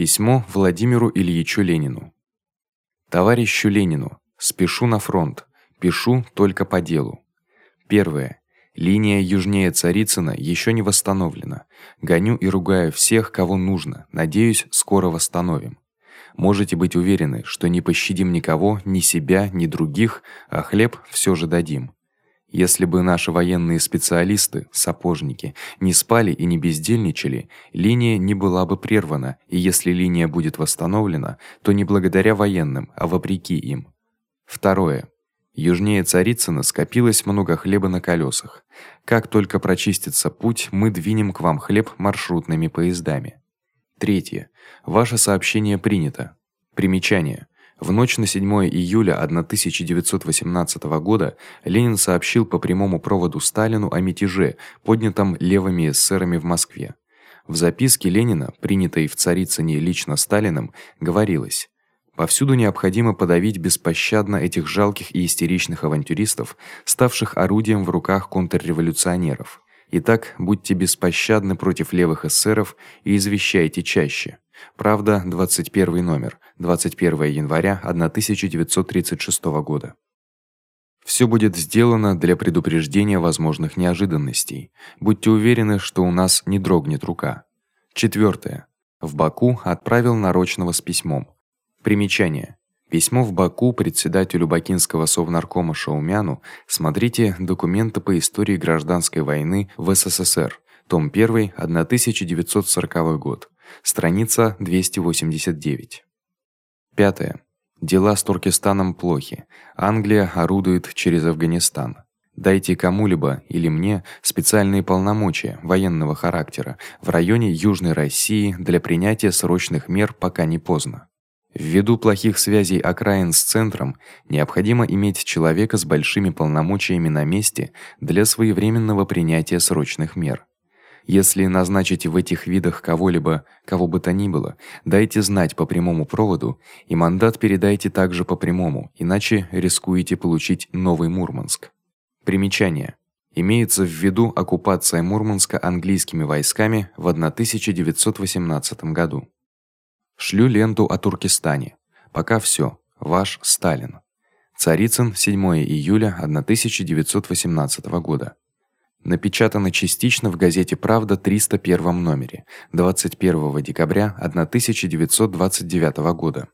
Письмо Владимиру Ильичу Ленину. Товарищу Ленину, спешу на фронт. Пишу только по делу. Первое. Линия южнее Царицына ещё не восстановлена. Гоню и ругаю всех, кого нужно. Надеюсь, скоро восстановим. Можете быть уверены, что не пощадим никого, ни себя, ни других, а хлеб всё же дадим. Если бы наши военные специалисты, сапожники, не спали и не бездельничали, линия не была бы прервана, и если линия будет восстановлена, то не благодаря военным, а вопреки им. Второе. Южнее Царицына скопилось много хлеба на колёсах. Как только прочистится путь, мы двинем к вам хлеб маршрутными поездами. Третье. Ваше сообщение принято. Примечание: в ночь на 7 июля 1918 года Ленин сообщил по прямому проводу Сталину о мятеже, поднятом левыми эсерами в Москве. В записке Ленина, принятой в Царицыне лично Сталиным, говорилось: Повсюду необходимо подавить беспощадно этих жалких и истеричных авантюристов, ставших орудием в руках контрреволюционеров. Итак, будьте беспощадны против левых эсеров и извещайте чаще. Правда, 21 номер, 21 января 1936 года. Всё будет сделано для предупреждения возможных неожиданностей. Будьте уверены, что у нас не дрогнет рука. Четвёртое. В Баку отправил нарочного с письмом. Примечание: Письмо в Баку председателю Бакинского совнаркома Шаумяну. Смотрите документы по истории гражданской войны в СССР. Том 1, 1940 год. Страница 289. Пятое. Дела с Туркестаном плохи. Англия орудует через Афганистан. Дайте кому-либо или мне специальные полномочия военного характера в районе Южной России для принятия срочных мер, пока не поздно. Ввиду плохих связей окраин с центром необходимо иметь человека с большими полномочиями на месте для своевременного принятия срочных мер. Если назначите в этих видах кого-либо, кого бы то ни было, дайте знать по прямому проводу, и мандат передайте также по прямому, иначе рискуете получить новый Мурманск. Примечание: Имеется в виду оккупация Мурманска английскими войсками в 1918 году. Шлю ленту о Туркестане. Пока всё. Ваш Сталин. Царицын, 7 июля 1918 года. Напечатано частично в газете Правда 301 номере 21 декабря 1929 года.